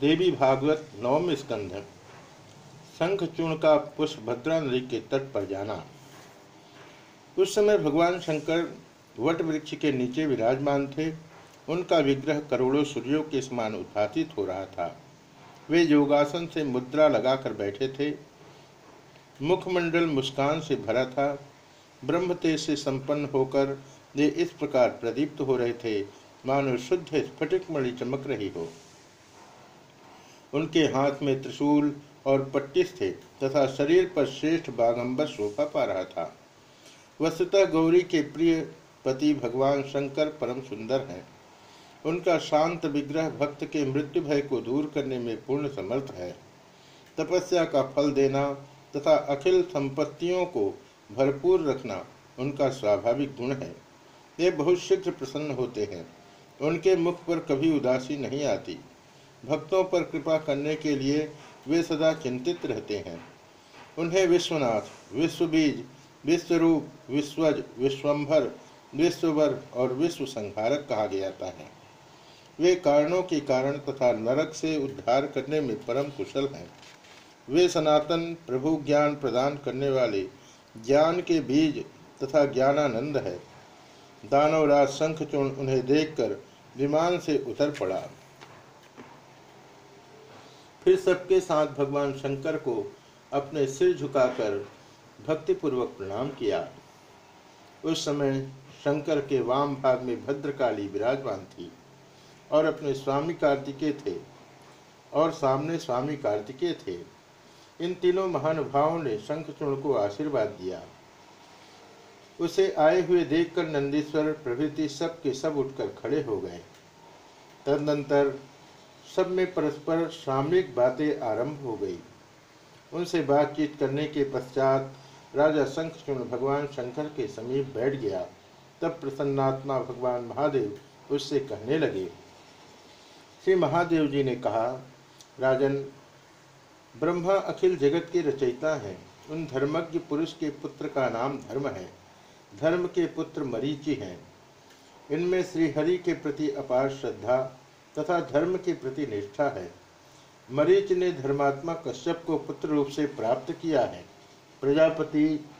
देवी भागवत नवम स्कंध शंखचूर्ण का पुष्प भद्रा नदी के तट पर जाना। उस समय भगवान शंकर वट वृक्ष के नीचे विराजमान थे। उनका विग्रह करोड़ों सूर्यों के समान उद्भासित हो रहा था। वे योगासन से मुद्रा लगाकर बैठे थे। मुखमंडल मुस्कान से भरा था। ब्रह्म तेज से संपन्न होकर वे इस प्रकार प्रदीप्त हो रहे थे। मानो शुद्ध स्फटिक मणि चमक रही हो। उनके हाथ में त्रिशूल और पट्टिस थे तथा शरीर पर श्रेष्ठ बागंबर शोभा पा रहा था। वस्तुतः गौरी के प्रिय पति भगवान शंकर परम सुंदर हैं। उनका शांत विग्रह भक्त के मृत्यु भय को दूर करने में पूर्ण समर्थ है। तपस्या का फल देना तथा अखिल संपत्तियों को भरपूर रखना उनका स्वाभाविक गुण है। वे बहुत शीघ्र प्रसन्न होते हैं। उनके मुख पर कभी उदासी नहीं आती। भक्तों पर कृपा करने के लिए वे सदा चिंतित रहते हैं। उन्हें विश्वनाथ, विश्वबीज, विश्वरूप, विश्वज विश्वम्भर विश्ववर और विश्व संहारक कहा जाता है। वे कारणों के कारण तथा नरक से उद्धार करने में परम कुशल हैं। वे सनातन, प्रभु ज्ञान प्रदान करने वाले, ज्ञान के बीज तथा ज्ञानानंद है। दानवराज शंखचूर्ण उन्हें देखकर विमान से उतर पड़ा। फिर सबके साथ भगवान शंकर को अपने सिर झुकाकर भक्तिपूर्वक प्रणाम किया। उस समय शंकर के वाम भाग में भद्रकाली विराजमान थी और अपने स्वामी कार्तिकेय थे और सामने स्वामी कार्तिकेय थे। इन तीनों महानुभावों ने शंखचूर्ण को आशीर्वाद दिया। उसे आए हुए देखकर नंदीश्वर प्रभृति सब के सब उठकर खड़े हो गए। तदनंतर सब में परस्पर सामयिक बातें आरंभ हो गई। उनसे बातचीत करने के पश्चात राजा शंखचूर्ण भगवान शंकर के समीप बैठ गया। तब प्रसन्नात्मा भगवान महादेव उससे कहने लगे, श्री महादेव जी ने कहा, राजन, ब्रह्मा अखिल जगत के रचयिता हैं। उन धर्मज्ञ पुरुष के पुत्र का नाम धर्म है। धर्म के पुत्र मरीचि हैं। इनमें श्रीहरि के प्रति अपार श्रद्धा तथा धर्म के प्रति निष्ठा है। मरीच ने धर्मात्मा कश्यप को पुत्र रूप से प्राप्त किया है। प्रजापति